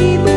Ku